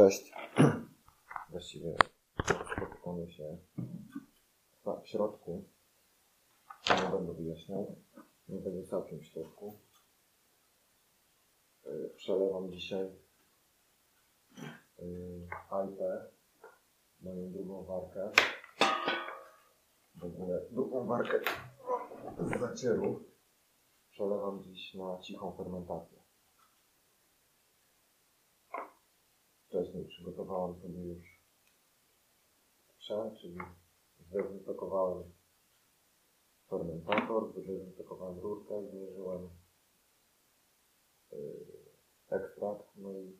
Cześć. Właściwie spotykamy się w środku. Nie będę wyjaśniał. Nie będzie całkiem w środku. Yy, Przelewam dzisiaj yy, IP, moją drugą warkę. W ogóle drugą warkę z zacieru. Przelewam dziś na cichą fermentację. Wcześniej przygotowałem sobie już prze, czyli zdezynfekowałem fermentator, zdezynfekowałem rurkę, zmierzyłem yy, ekstrakt, no i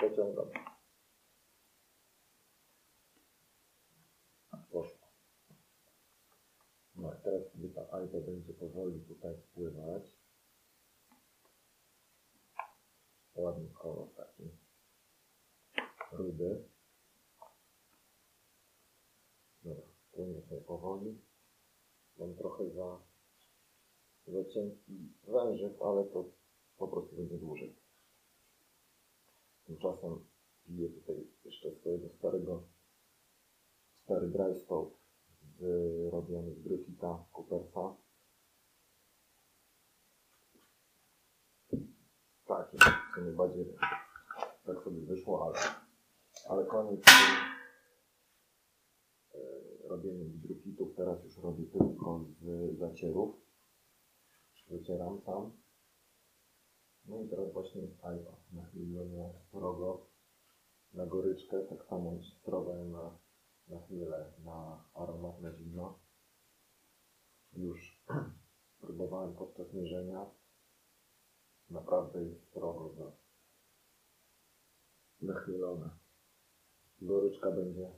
dociągam. Poszło. No i teraz, kiedy ta ajda będzie powoli tutaj wpływać, ładny kolor rudy. Dobra, płynie sobie powoli. Mam trochę za, za cienki wężyk, ale to po prostu będzie dłużej. Tymczasem piję tutaj jeszcze swojego starego, stary dry stout z, robiony z Bryfita Coopersa. Tak, w sumie bardziej tak sobie wyszło, ale, ale koniec e, robieniem brukitów. Teraz już robię tylko z zacierów. Wycieram sam. No i teraz właśnie jest ajwa. Nachyliłem strogo na goryczkę, tak samo strogo na, na chmielę, na aromat, na zimno. Już próbowałem podczas mierzenia. Naprawdę jest strogo za nachylone. Goryczka będzie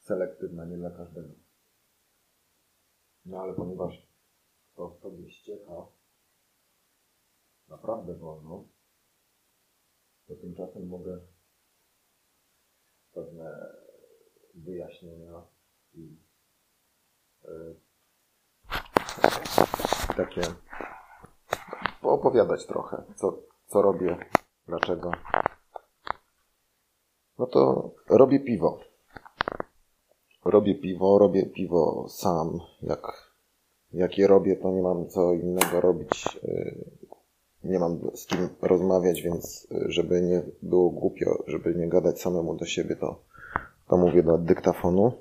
selektywna, nie dla każdego. No ale ponieważ to sobie ścieka naprawdę wolno, to tymczasem mogę pewne wyjaśnienia i yy, takie poopowiadać trochę, co, co robię, dlaczego. No to robię piwo. Robię piwo, robię piwo sam. Jak, jak je robię, to nie mam co innego robić. Nie mam z kim rozmawiać, więc żeby nie było głupio, żeby nie gadać samemu do siebie, to, to mówię do dyktafonu.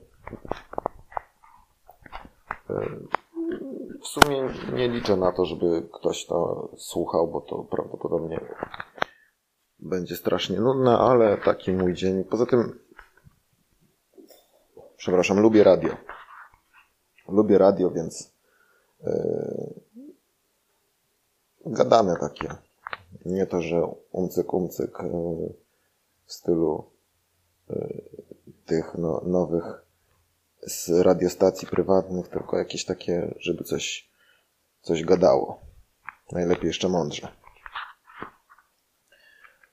W sumie nie liczę na to, żeby ktoś to słuchał, bo to prawdopodobnie będzie strasznie nudne, ale taki mój dzień. Poza tym, przepraszam, lubię radio. Lubię radio, więc yy, gadane takie. Nie to, że umcyk, umcyk yy, w stylu yy, tych no, nowych z radiostacji prywatnych, tylko jakieś takie, żeby coś, coś gadało. Najlepiej jeszcze mądrze.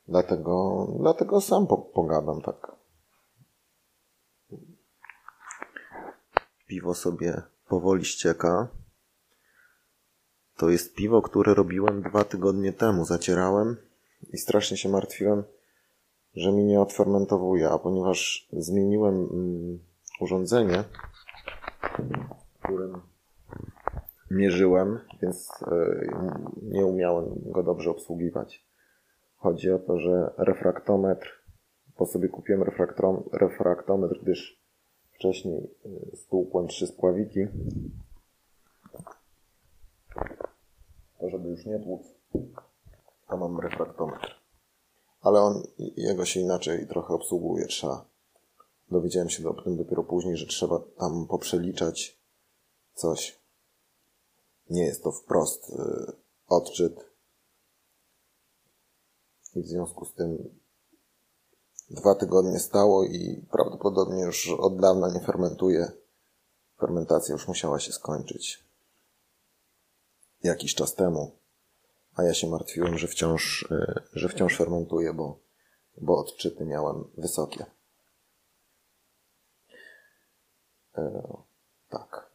Dlatego, dlatego sam po, pogadam tak. Piwo sobie powoli ścieka. To jest piwo, które robiłem dwa tygodnie temu. Zacierałem i strasznie się martwiłem, że mi nie odfermentowuje, a ponieważ zmieniłem mm, urządzenie, którym mierzyłem, więc y, nie umiałem go dobrze obsługiwać. Chodzi o to, że refraktometr, bo sobie kupiłem refraktometr, gdyż wcześniej stłukłem trzy spławiki. To żeby już nie tłuc, to mam refraktometr. Ale on, jego się inaczej trochę obsługuje. Trzeba, dowiedziałem się o tym dopiero później, że trzeba tam poprzeliczać coś. Nie jest to wprost y, odczyt i w związku z tym dwa tygodnie stało i prawdopodobnie już od dawna nie fermentuje. Fermentacja już musiała się skończyć. Jakiś czas temu. A ja się martwiłem, że wciąż, e, że wciąż fermentuje, bo, bo odczyty miałem wysokie. E, tak.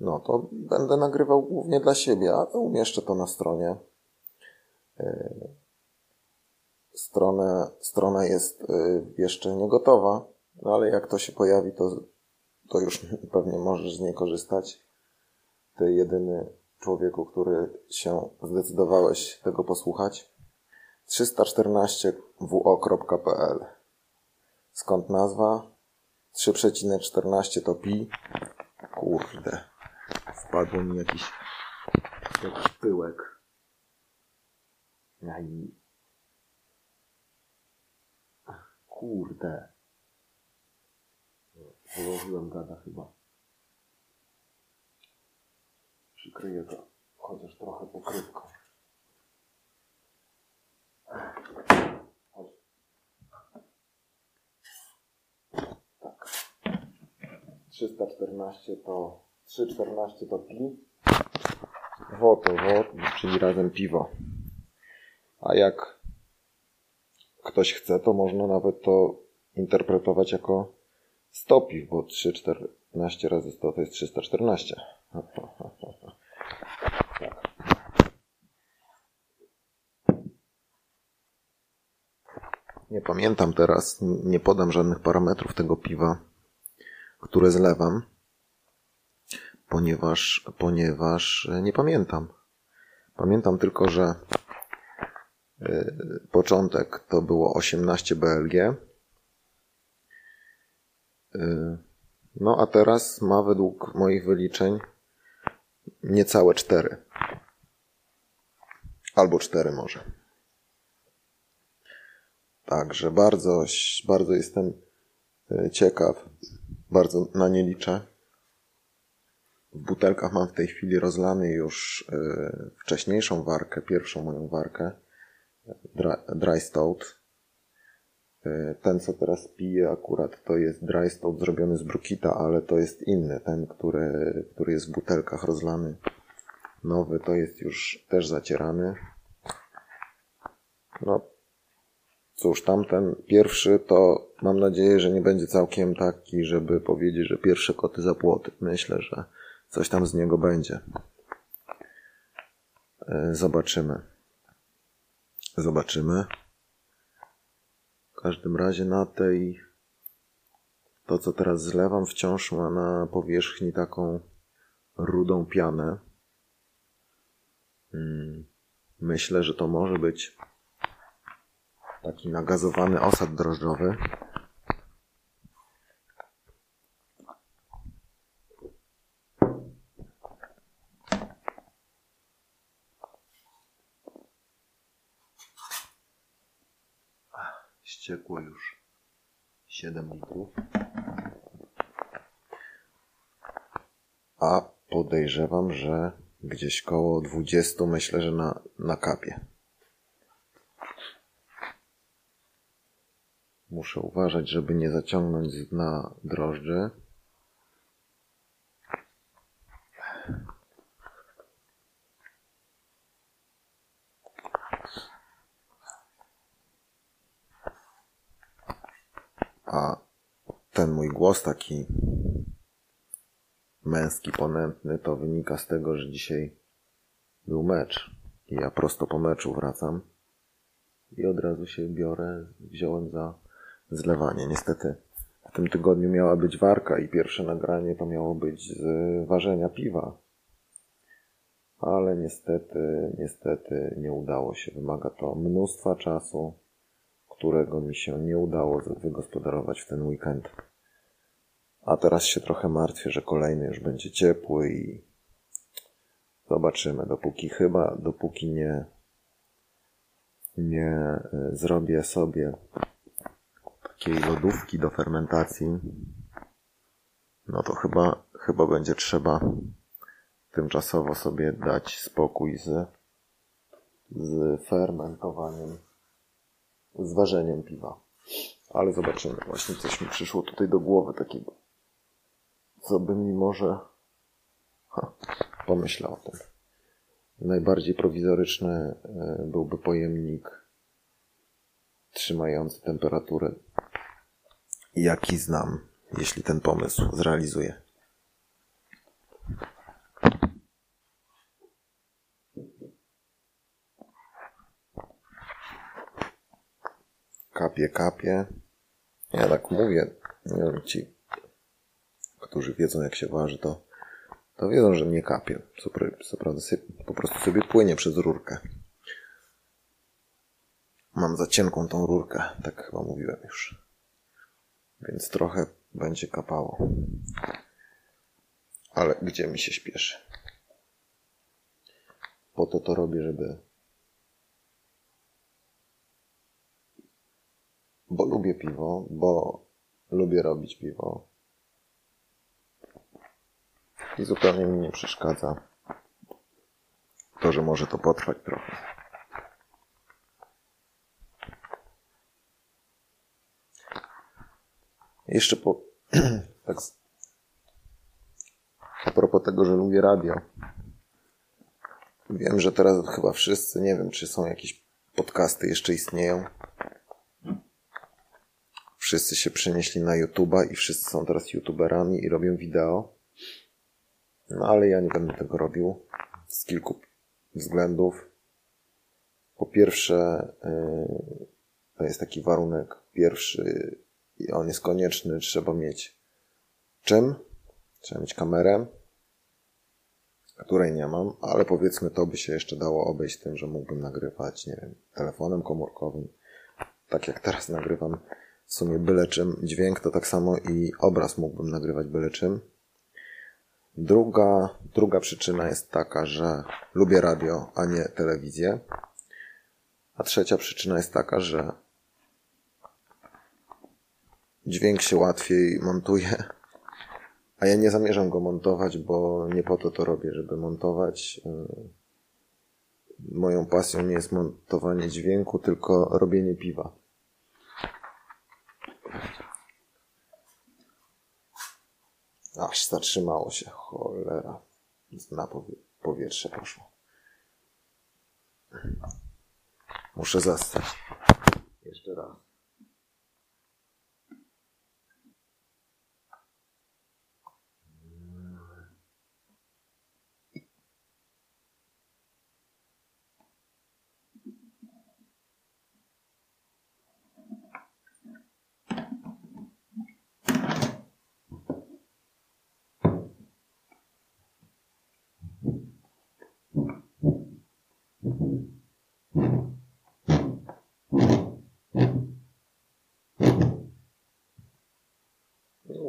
No to będę nagrywał głównie dla siebie, ale umieszczę to na stronie Strona, strona jest jeszcze nie gotowa, no ale jak to się pojawi, to, to już pewnie możesz z niej korzystać. Ty jedyny człowieku, który się zdecydowałeś tego posłuchać. 314wo.pl Skąd nazwa? 3,14 to pi. Kurde. Wpadło mi jakiś, jakiś pyłek. Aj. Kurde. Położyłem gada chyba. Przykryję to chociaż trochę pokrywką. Tak. 314 to 314 to pi. Wo to wo, czyli razem piwo. A jak ktoś chce, to można nawet to interpretować jako 100 piw, bo 314 razy 100 to jest 314. Nie pamiętam teraz, nie podam żadnych parametrów tego piwa, które zlewam, ponieważ, ponieważ nie pamiętam. Pamiętam tylko, że początek to było 18 BLG. Y, no a teraz ma według moich wyliczeń niecałe 4. Albo 4 może. Także bardzo, bardzo jestem e, ciekaw. Bardzo na nie liczę. W butelkach mam w tej chwili rozlany już e, wcześniejszą warkę, pierwszą moją warkę. Dry, dry stout. E, ten, co teraz piję akurat, to jest dry stout zrobiony z brukita, ale to jest inny. Ten, który, który jest w butelkach rozlany. Nowy to jest już też zacierany. No, Cóż, tamten pierwszy to mam nadzieję, że nie będzie całkiem taki, żeby powiedzieć, że pierwsze koty za płoty. Myślę, że coś tam z niego będzie. E, zobaczymy. Zobaczymy. W każdym razie na tej to, co teraz zlewam, wciąż ma na powierzchni taką rudą pianę. Hmm. Myślę, że to może być taki nagazowany osad drożdżowy. Ściekło już 7 litrów. A podejrzewam, że gdzieś koło 20 myślę, że na, na kapie. Muszę uważać, żeby nie zaciągnąć z dna drożdży. A ten mój głos taki męski, ponętny, to wynika z tego, że dzisiaj był mecz i ja prosto po meczu wracam i od razu się biorę, wziąłem za zlewanie. Niestety w tym tygodniu miała być warka i pierwsze nagranie to miało być z ważenia piwa. Ale niestety, niestety nie udało się. Wymaga to mnóstwa czasu, którego mi się nie udało wygospodarować w ten weekend. A teraz się trochę martwię, że kolejny już będzie ciepły i zobaczymy. Dopóki chyba, dopóki nie, nie y, zrobię sobie takiej lodówki do fermentacji, no to chyba, chyba będzie trzeba tymczasowo sobie dać spokój z, z fermentowaniem, z ważeniem piwa. Ale zobaczymy. Właśnie coś mi przyszło tutaj do głowy takiego, co by mi może ha, pomyślał o tym. Najbardziej prowizoryczny e, byłby pojemnik trzymający temperaturę jaki znam, jeśli ten pomysł zrealizuję. kapie, kapie. Ja tak mówię, nie wiem, ci, którzy wiedzą jak się waży, to, to wiedzą, że nie kapie. Co, prawda po prostu sobie płynie przez rurkę. Mam za cienką tą rurkę, tak chyba mówiłem już. Więc trochę będzie kapało. Ale gdzie mi się śpieszy? Po to to robię, żeby. Bo lubię piwo, bo lubię robić piwo. I zupełnie mi nie przeszkadza to, że może to potrwać trochę. Jeszcze po, tak, a propos tego, że lubię radio. Wiem, że teraz chyba wszyscy, nie wiem, czy są jakieś podcasty jeszcze istnieją. Wszyscy się przenieśli na YouTube'a i wszyscy są teraz YouTuberami i robią wideo. No ale ja nie będę tego robił z kilku względów. Po pierwsze, yy, to jest taki warunek pierwszy i on jest konieczny. Trzeba mieć czym? Trzeba mieć kamerę, której nie mam, ale powiedzmy to by się jeszcze dało obejść tym, że mógłbym nagrywać, nie wiem, telefonem komórkowym. Tak jak teraz nagrywam w sumie byle czym dźwięk, to tak samo i obraz mógłbym nagrywać byle czym. Druga, druga przyczyna jest taka, że lubię radio, a nie telewizję. A trzecia przyczyna jest taka, że dźwięk się łatwiej montuje, a ja nie zamierzam go montować, bo nie po to to robię, żeby montować. Moją pasją nie jest montowanie dźwięku, tylko robienie piwa. Aż zatrzymało się, cholera. Na powietrze poszło. Muszę zastać. Jeszcze raz.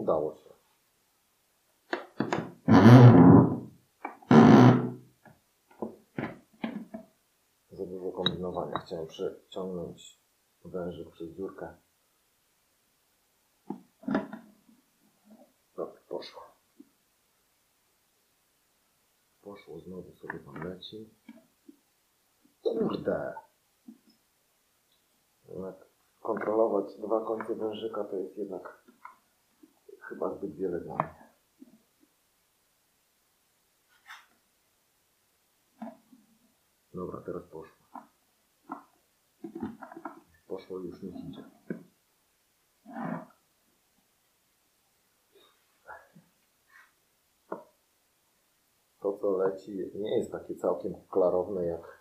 Udało się. Za dużo kombinowania. Chciałem przeciągnąć wężyk przez dziurkę. No, poszło. Poszło, znowu sobie tam leci. Kurde. Kontrolować dwa końce wężyka to jest jednak chyba zbyt wiele dla mnie. Dobra, teraz poszło. Poszło już nie idzie. To, co leci, nie jest takie całkiem klarowne jak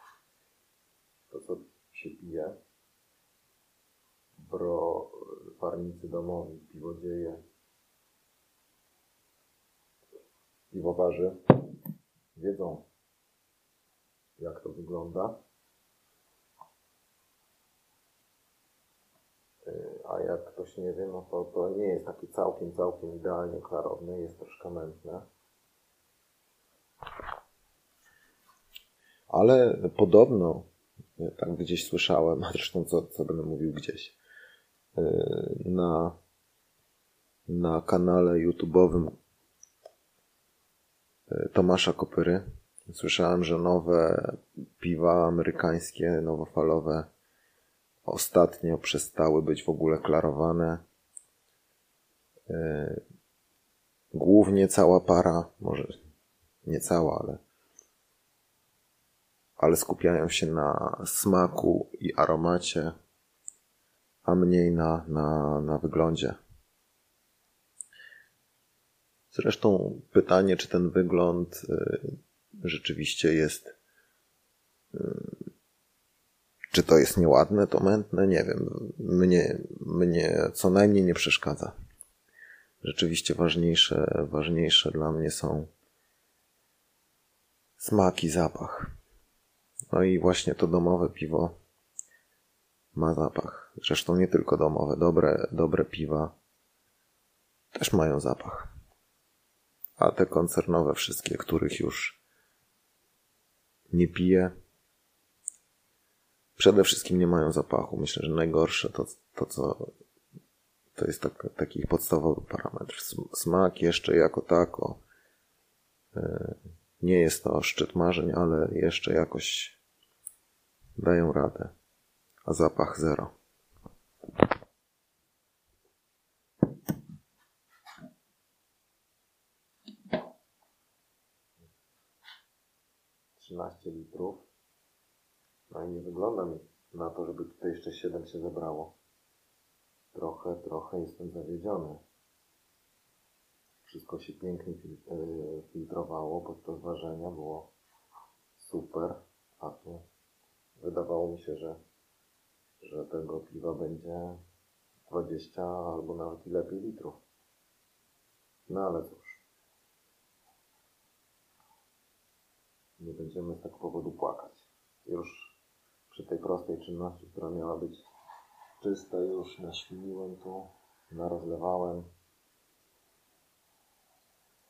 to, co się pije. Bro, parnicy domowi, piwodzieje. Piwowarzy wiedzą, jak to wygląda. Y, a jak ktoś nie wie, no to, to nie jest takie całkiem, całkiem idealnie klarowne, jest troszkę mętne. Ale podobno, y, tak gdzieś słyszałem, a zresztą co, co będę mówił gdzieś, y, na, na kanale YouTube'owym Tomasza Kopyry. Słyszałem, że nowe piwa amerykańskie, nowofalowe, ostatnio przestały być w ogóle klarowane. E, głównie cała para, może nie cała, ale, ale skupiają się na smaku i aromacie, a mniej na, na, na wyglądzie. Zresztą pytanie, czy ten wygląd y, rzeczywiście jest y, Czy to jest nieładne, to mętne? Nie wiem. Mnie, mnie co najmniej nie przeszkadza. Rzeczywiście ważniejsze, ważniejsze dla mnie są smak i zapach. No i właśnie to domowe piwo ma zapach. Zresztą nie tylko domowe, dobre, dobre piwa też mają zapach. A te koncernowe wszystkie, których już nie piję, przede wszystkim nie mają zapachu. Myślę, że najgorsze to, to co to jest tak, taki podstawowy parametr. Smak jeszcze jako tako e, nie jest to szczyt marzeń, ale jeszcze jakoś dają radę. A zapach zero. Trzynaście litrów. No i nie wygląda mi na to, żeby tutaj jeszcze siedem się zebrało. Trochę, trochę jestem zawiedziony. Wszystko się pięknie e, filtrowało podczas ważenia, było super, a tu wydawało mi się, że, że tego piwa będzie 20 albo nawet i lepiej litrów. No ale cóż. Nie będziemy z tego powodu płakać. Już przy tej prostej czynności, która miała być czysta, już naświniłem tu, narozlewałem.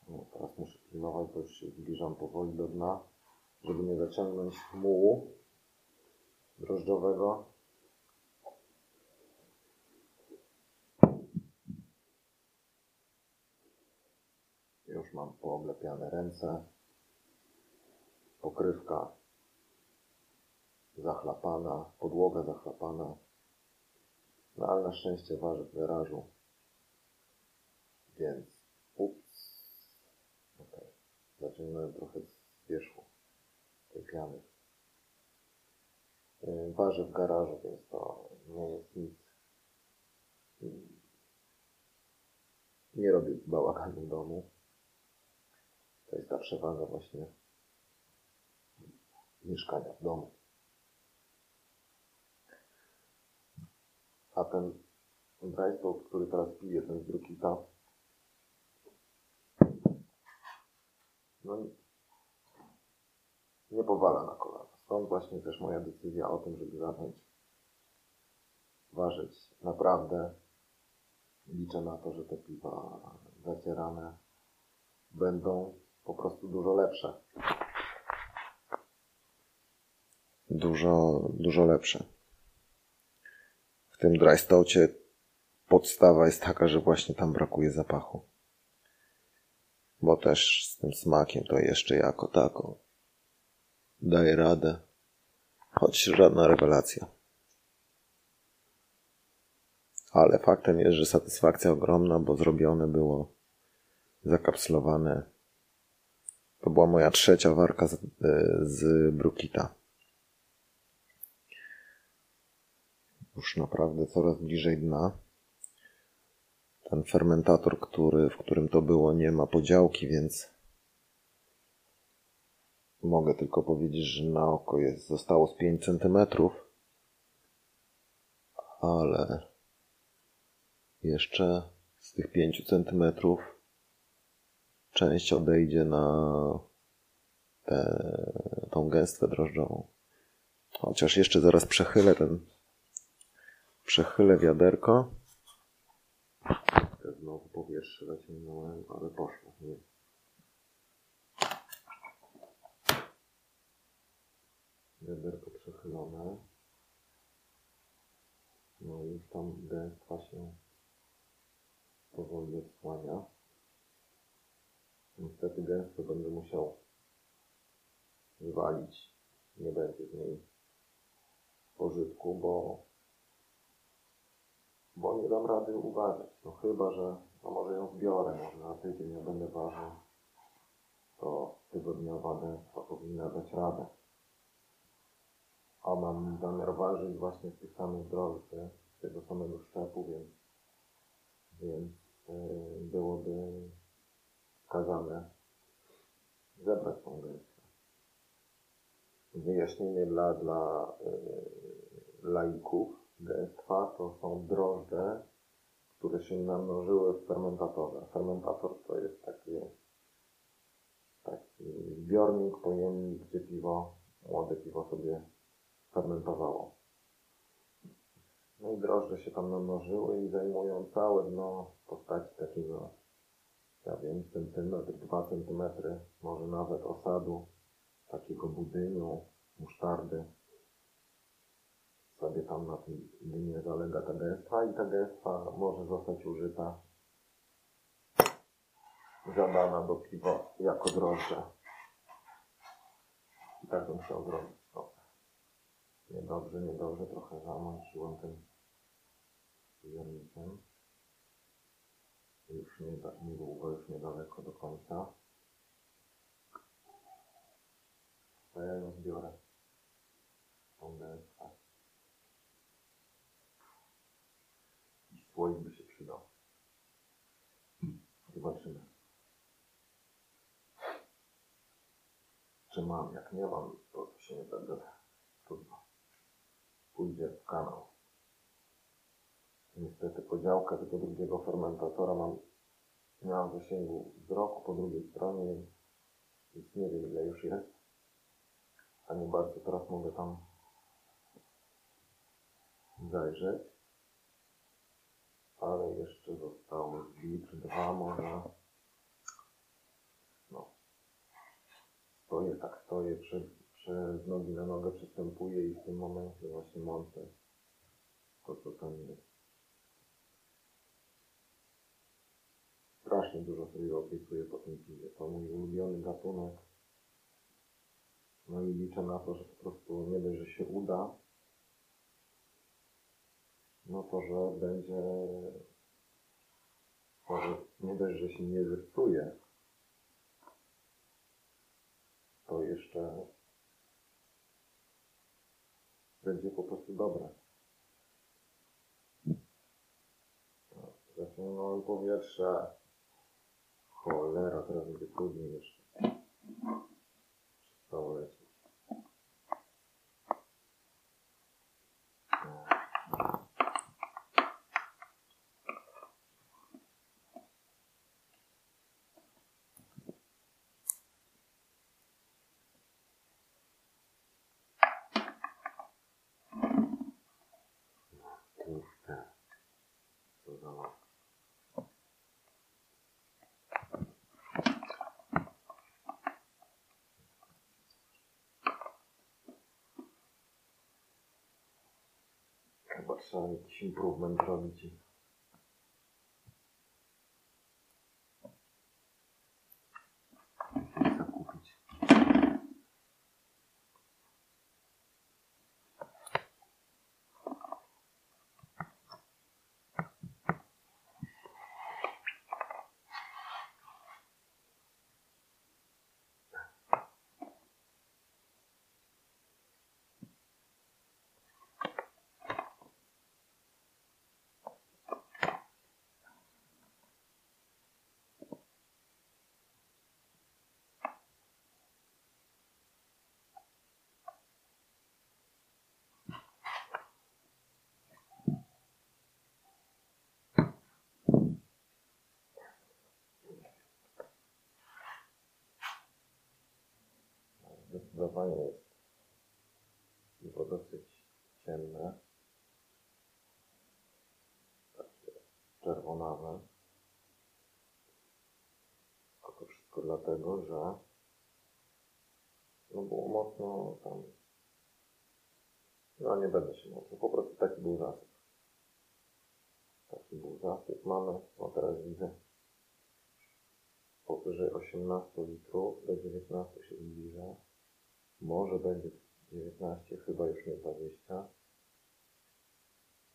No, teraz muszę pilnować, bo już się zbliżam powoli do dna, żeby nie zaciągnąć mułu drożdżowego. Już mam pooblepiane ręce. Pokrywka zachlapana, podłoga zachlapana. No ale na szczęście waży w garażu. Więc ups. Ok. Zaciągnąłem trochę z wierzchu tej piany. Y, waży w garażu, więc to nie jest nic. Nie robię bałaganu domu. To jest ta przewaga właśnie mieszkania w domu. A ten dry który teraz pije, ten z Brukita, no nie powala na kolana. Stąd właśnie też moja decyzja o tym, żeby zacząć ważyć. Naprawdę liczę na to, że te piwa zacierane będą po prostu dużo lepsze. Dużo, dużo lepsze. W tym dry stoucie podstawa jest taka, że właśnie tam brakuje zapachu. Bo też z tym smakiem to jeszcze jako tako daje radę. Choć żadna rewelacja. Ale faktem jest, że satysfakcja ogromna, bo zrobione było zakapslowane. To była moja trzecia warka z, z Brukita. Już naprawdę coraz bliżej dna. Ten fermentator, który, w którym to było, nie ma podziałki, więc mogę tylko powiedzieć, że na oko jest, zostało z 5 cm, ale jeszcze z tych 5 cm część odejdzie na tą gęstwę drożdżową. Chociaż jeszcze zaraz przechylę ten przechylę wiaderko. Znowu powietrze zaciągnąłem, ale poszło. Nie. wiaderko przechylone. No i już tam gęstwa się powoli odsłania. Niestety gęstwo będę musiał wywalić. Nie będzie z niej pożytku, bo, bo nie dam rady uważać. No chyba, że no może ją zbiorę, może na tydzień ja będę ważył, to tygodniowa gęstwa powinna dać radę a mam zamiar ważyć właśnie z tych samych drożdży, z tego samego szczepu, więc, więc yy, byłoby wskazane zebrać tą gęstwę. Wyjaśnienie dla, dla yy, laików, gęstwa to są drożdże, które się namnożyły w fermentatorze. Fermentator to jest taki, taki zbiornik, pojemnik, gdzie piwo, młode piwo sobie fermentowało. No i drożdże się tam namnożyły i zajmują całe dno w postaci takiego, ja wiem, centymetr, dwa centymetry, może nawet osadu, takiego budyniu, musztardy. Sobie tam na tym dnie zalega ta gęstwa i ta gęstwa może zostać użyta, zadana do piwa jako drożdże. Tak bym chciał zrobić. O. Niedobrze, niedobrze, trochę zamąciłem tym zbiornikiem. Już nie, niedługo, już niedaleko do końca. To ja ją zbiorę. Tą gęstwę. I słoik by się przydał. Zobaczymy. Czy mam? Jak nie mam, to się nie będę. Trudno. Pójdzie w kanał. Niestety podziałka tego drugiego fermentatora mam miała w zasięgu wzroku po drugiej stronie, więc nie wiem ile już jest. A nie bardzo teraz mogę tam zajrzeć. Ale jeszcze zostały litr, dwa może. No. Stoję, tak stoję, przy, przy z nogi na nogę przystępuję i w tym momencie właśnie mącę to, co tam jest. Strasznie dużo sobie obiecuję po tym piwie. To mój ulubiony gatunek. No i liczę na to, że po prostu nie dość, że się uda, no to, że będzie, może nie dość, że się nie zepsuje, to jeszcze będzie po prostu dobre. Zaciągnąłem powietrze. Cholera, teraz będzie trudniej jeszcze. Przestało lecieć. Kurczę. Co za lot. Chyba trzeba jakiś improvement robić. Zdecydowanie jest piwo dosyć ciemne. Takie czerwonawe. A to wszystko dlatego, że no było mocno tam no nie będę się mocno, po prostu taki był zasyp. Taki był zasyp. Mamy, no teraz widzę, powyżej 18 litrów, do 19 się zbliża. Może będzie 19, chyba już nie 20.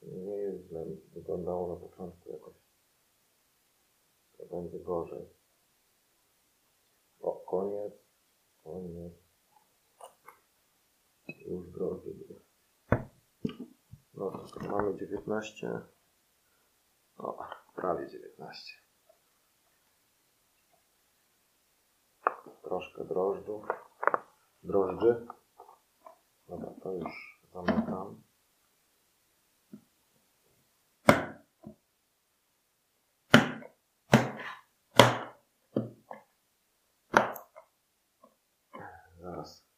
Nie jest źle, wyglądało na początku jakoś. To będzie gorzej. O, koniec, koniec. Już drożdże były. No to mamy 19. O, prawie 19. Troszkę drożdżów drożdży. Dobra, to już zamykam. Zaraz.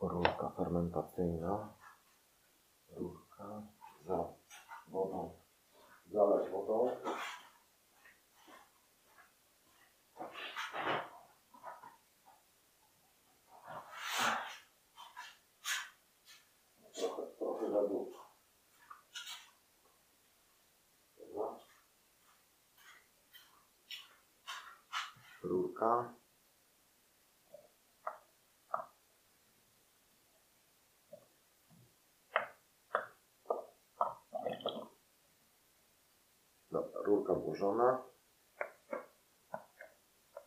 Rurka fermentacyjna. Rurka za wodą. Zalać wodą. Rurka. Dobra, rurka włożona.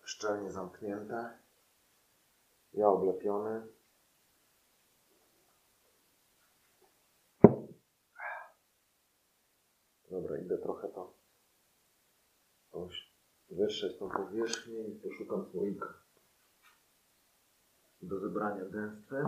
Szczelnie zamknięte. Ja oblepiony. Dobra, idę trochę to wyższeć tą powierzchnię i poszukam słoika do zebrania gęstwy.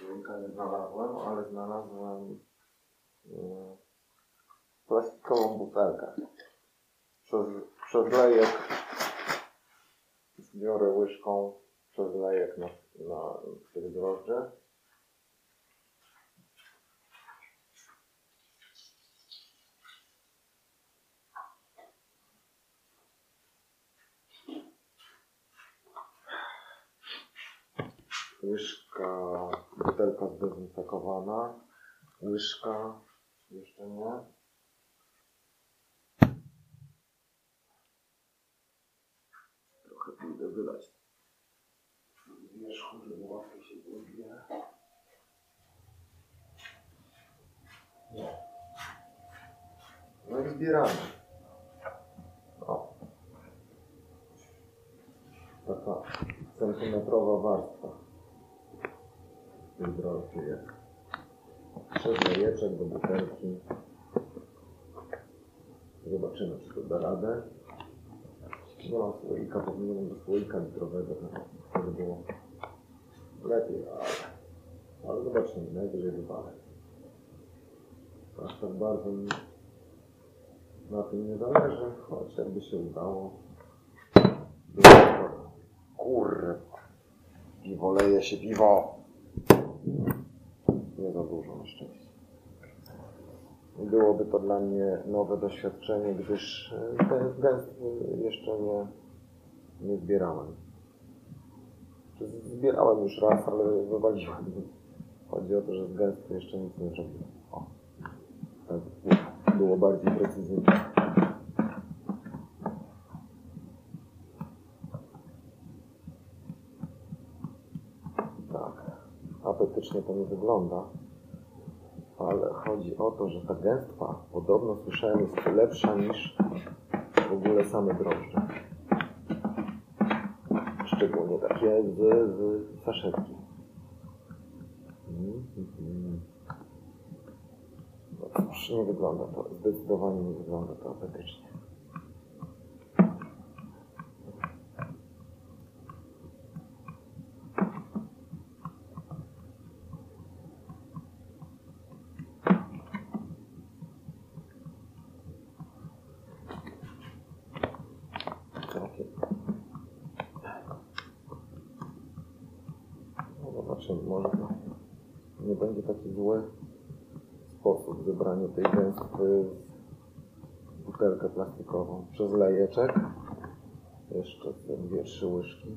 Słoika nie znalazłem, ale znalazłem e, plastikową butelkę. Przez, przez lejek zbiorę łyżką przez lejek na, na tych. Łyżka, butelka zdezynfekowana. Łyżka, jeszcze nie. Trochę pójdę wylać z wierzchu, żeby łatwiej się zbierać. No i zbieramy. O. Taka centymetrowa warstwa tej drożdży jest. Przez lejeczek do butelki. Zobaczymy, czy to da radę. Nie mam słoika, powinienem do słoika litrowego, to by było lepiej, ale, ale zobaczymy, najwyżej wywalę. Aż tak bardzo mi na tym nie zależy, choć jakby się udało. Kurde, piwo leje się piwo. Nie za dużo na szczęście. Byłoby to dla mnie nowe doświadczenie, gdyż e, ten gęstwy jeszcze nie, nie zbierałem. Zbierałem już raz, ale wywaliłem. Chodzi o to, że z gęstwy jeszcze nic nie zrobiłem. Tak było bardziej precyzyjnie. Tak, apetycznie to nie wygląda ale chodzi o to, że ta gęstwa podobno słyszałem jest lepsza niż w ogóle same drożdże. Szczególnie takie z, z saszetki. Mm, mm. No cóż, nie wygląda to, zdecydowanie nie wygląda to apetycznie. Takie. No zobaczymy, może to nie będzie taki zły sposób zebrania tej gęstwy w butelkę plastikową lejeczek. Jeszcze te dwie, trzy łyżki.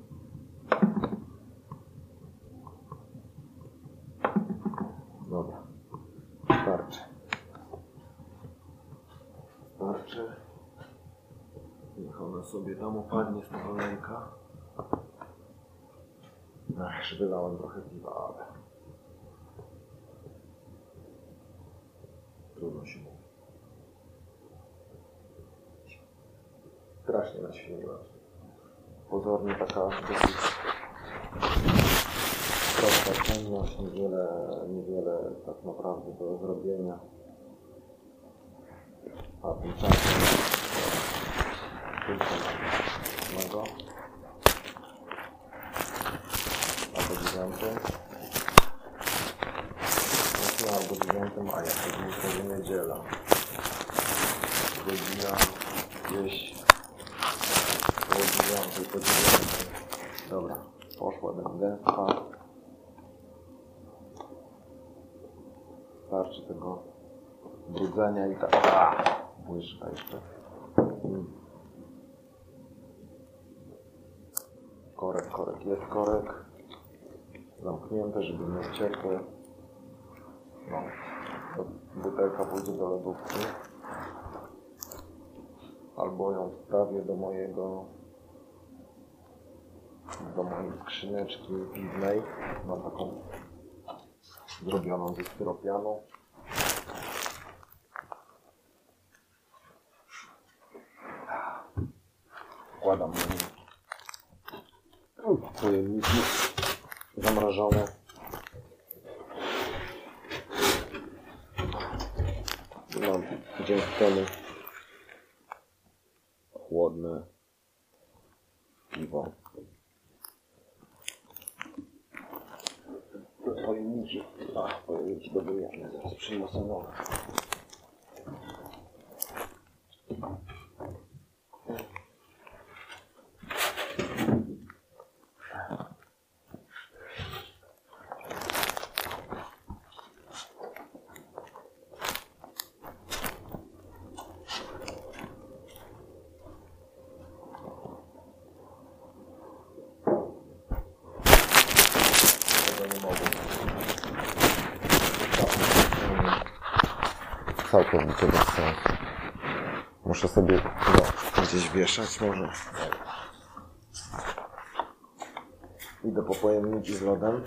Dobra. Starczy. Starczy. Niech ona sobie tam upadnie z tego lejka. Ach, wylałem trochę piwa, ale... Trudno się mówi. Naświniła. Pozornie taka dosyć prosta czynność, niewiele, niewiele tak naprawdę do zrobienia. A tymczasem tylko mego. A do dziewiąty. Zaczynam albo dziewiąty maja, to wtedy niedziela. Godzina gdzieś po Dobra, poszła gęstka. Starczy tego brudzenia i tak. A, łyżka jeszcze. Mm. Korek, korek, jest korek. Zamknięte, żeby nie uciekły. No, butelka pójdzie do lodówki. Albo ją wprawię do mojego do mojej skrzyneczki piwnej. Mam taką zrobioną ze styropianu. Wkładam niej pojemniki zamrażone. Mam dzięki temu chłodne piwo. Pojemniki, a pojemniki do wymiany, zaraz przyniosę nowe. Tego nie mogę. Całkowicie bez sensu. Muszę sobie no, gdzieś wieszać może. Idę po pojemniki z lodem.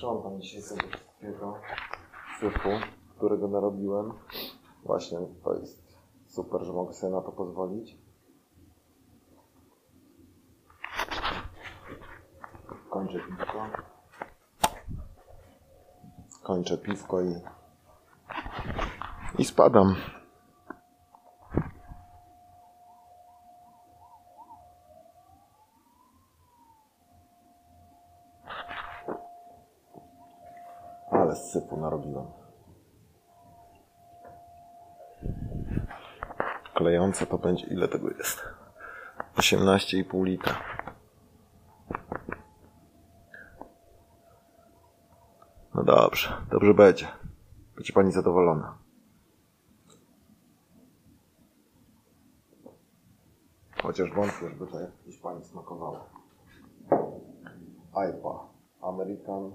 Sprzątam dzisiaj tego wszystkiego syfu, którego narobiłem. Właśnie to jest super, że mogę sobie na to pozwolić. Kończę piwko. Kończę piwko i... I spadam. Ale sypu narobiłem. Klejące to będzie, ile tego jest? 18,5 litra. No dobrze, dobrze będzie. Będzie pani zadowolona. Chociaż wątpię, żeby to jak Hiszpanii smakowało. IPA. American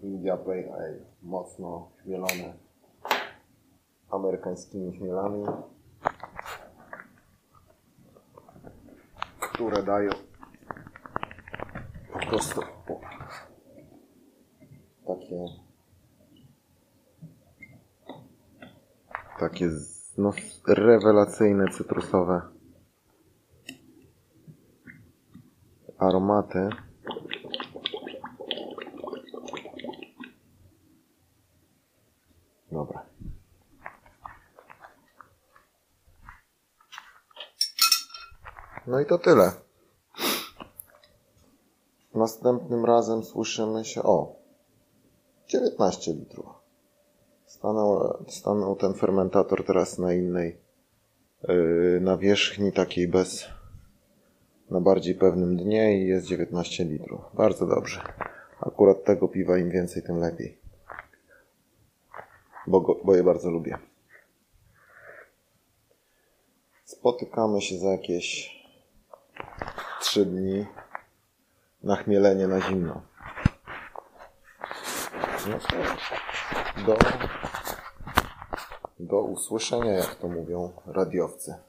India Pale Ale. Mocno chmielone amerykańskimi chmielami, które dają po prostu takie takie no, rewelacyjne cytrusowe aromaty. Dobra. No i to tyle. Następnym razem słyszymy się o 19 litrów. Stanął, stanął ten fermentator teraz na innej yy, nawierzchni, takiej bez na bardziej pewnym dnie i jest 19 litrów. Bardzo dobrze. Akurat tego piwa im więcej, tym lepiej. Bo, go, bo je bardzo lubię. Spotykamy się za jakieś 3 dni na chmielenie na zimno. No to do, do usłyszenia, jak to mówią radiowcy.